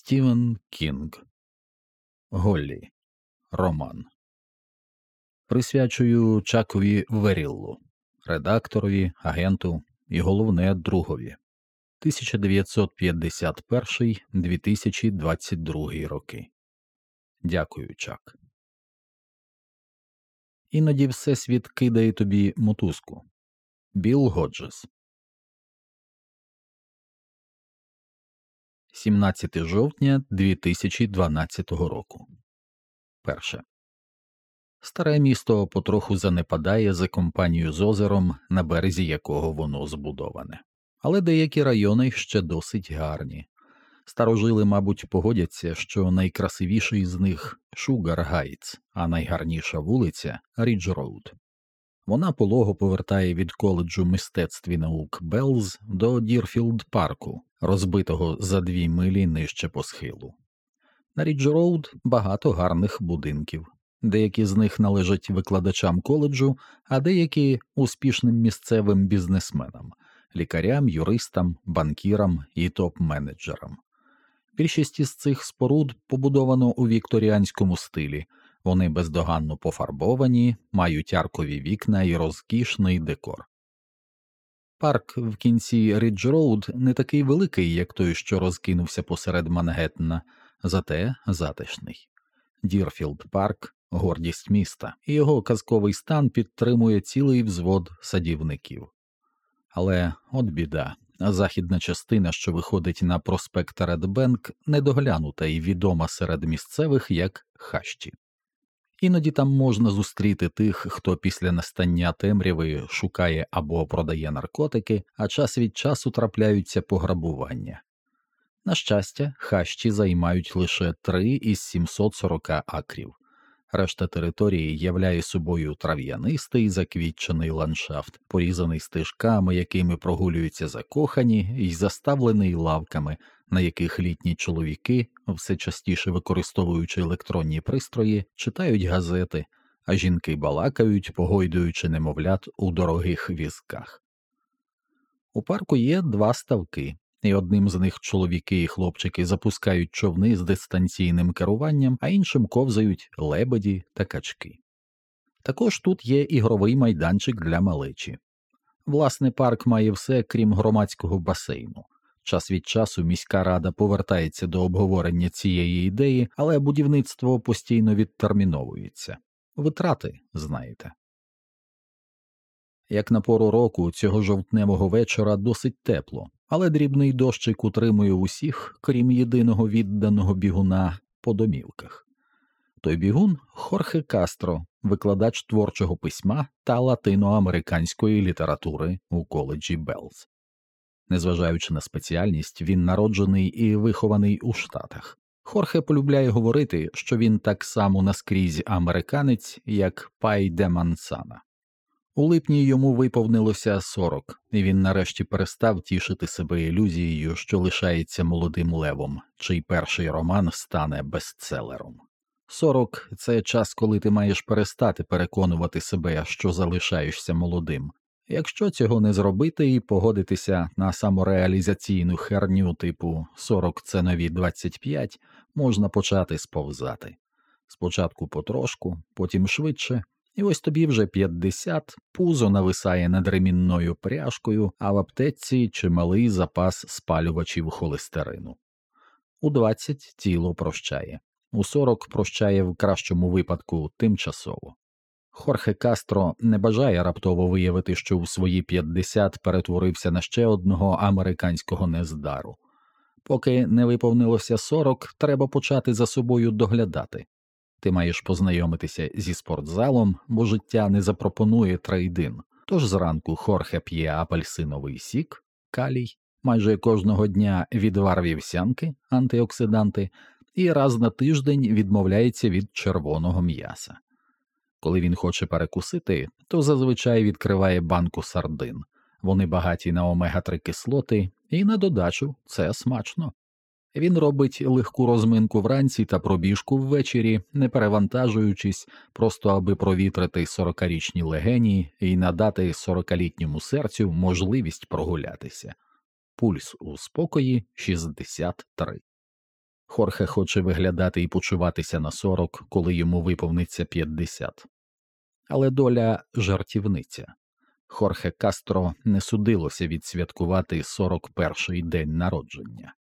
Стівен Кінг Голлі Роман Присвячую Чакові Веріллу, редакторові, агенту і головне другові 1951 2022 роки. Дякую, Чак. Іноді Всесвіт кидає тобі мотузку. Біл Годжес 17 жовтня 2012 року. Перше. Старе місто потроху занепадає за компанію з озером, на березі якого воно збудоване. Але деякі райони ще досить гарні. Старожили, мабуть, погодяться, що найкрасивіший з них Шугар Гайтс, а найгарніша вулиця Рідж Роуд. Вона полого повертає від коледжу мистецтв і наук Белз до Дірфілд парку, розбитого за дві милі нижче по схилу. На Рідж Роуд багато гарних будинків, деякі з них належать викладачам коледжу, а деякі успішним місцевим бізнесменам, лікарям, юристам, банкірам і топ-менеджерам. Більшість із цих споруд побудовано у вікторіанському стилі. Вони бездоганно пофарбовані, мають аркові вікна і розкішний декор. Парк в кінці Рідж Роуд не такий великий, як той, що розкинувся посеред Мангеттена, зате затишний. Дірфілд парк гордість міста, і його казковий стан підтримує цілий взвод садівників. Але от біда, західна частина, що виходить на проспект Редбенк, недоглянута і відома серед місцевих як хащі. Іноді там можна зустріти тих, хто після настання темряви шукає або продає наркотики, а час від часу трапляються пограбування. На щастя, хащі займають лише 3 із 740 акрів. Решта території являє собою трав'янистий заквітчений ландшафт, порізаний стежками, якими прогулюються закохані, і заставлений лавками, на яких літні чоловіки, все частіше використовуючи електронні пристрої, читають газети, а жінки балакають, погойдуючи немовлят у дорогих візках. У парку є два ставки, і одним з них чоловіки і хлопчики запускають човни з дистанційним керуванням, а іншим ковзають лебеді та качки. Також тут є ігровий майданчик для малечі. Власне, парк має все крім громадського басейну. Час від часу міська рада повертається до обговорення цієї ідеї, але будівництво постійно відтерміновується. Витрати, знаєте. Як на пору року цього жовтневого вечора досить тепло, але дрібний дощик утримує усіх, крім єдиного відданого бігуна, по домівках. Той бігун Хорхе Кастро, викладач творчого письма та латиноамериканської літератури у коледжі Белз. Незважаючи на спеціальність, він народжений і вихований у Штатах. Хорхе полюбляє говорити, що він так само наскрізь американець, як Пай де Мансана. У липні йому виповнилося 40, і він нарешті перестав тішити себе ілюзією, що лишається молодим левом, чий перший роман стане бестселером. 40 – це час, коли ти маєш перестати переконувати себе, що залишаєшся молодим. Якщо цього не зробити і погодитися на самореалізаційну херню типу 40 це нові 25, можна почати сповзати. Спочатку потрошку, потім швидше, і ось тобі вже 50, пузо нависає над ремінною пряжкою, а в аптеці чималий запас спалювачів холестерину. У 20 тіло прощає, у 40 прощає в кращому випадку тимчасово. Хорхе Кастро не бажає раптово виявити, що у свої 50 перетворився на ще одного американського нездару. Поки не виповнилося 40, треба почати за собою доглядати. Ти маєш познайомитися зі спортзалом, бо життя не запропонує трейдин. Тож зранку Хорхе п'є апельсиновий сік, калій, майже кожного дня відвар вівсянки, антиоксиданти, і раз на тиждень відмовляється від червоного м'яса. Коли він хоче перекусити, то зазвичай відкриває банку сардин. Вони багаті на омега 3 кислоти, і на додачу це смачно. Він робить легку розминку вранці та пробіжку ввечері, не перевантажуючись, просто аби провітрити сорокарічні легені і надати сорокалітньому серцю можливість прогулятися. Пульс у спокої 63. Хорхе хоче виглядати і почуватися на 40, коли йому виповниться 50. Але доля жартівниця. Хорхе Кастро не судилося відсвяткувати 41-й день народження.